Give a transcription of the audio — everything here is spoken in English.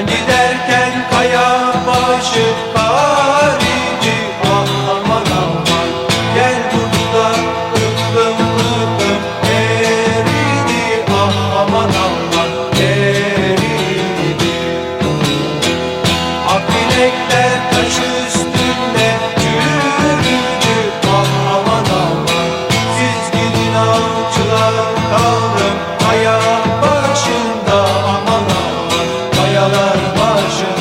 Giderken kaya başı loja.